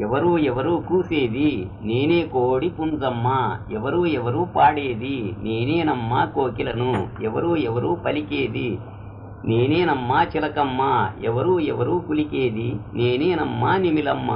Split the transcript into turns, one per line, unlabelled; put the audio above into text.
ఎవరు ఎవరు కూసేది నేనే కోడి పుంజమ్మ ఎవరు ఎవరు పాడేది నేనేనమ్మ కోకిలను ఎవరు ఎవరు పలికేది నేనేనమ్మా చిలకమ్మ ఎవరు ఎవరు కులికేది నేనేనమ్మా నిమిలమ్మ.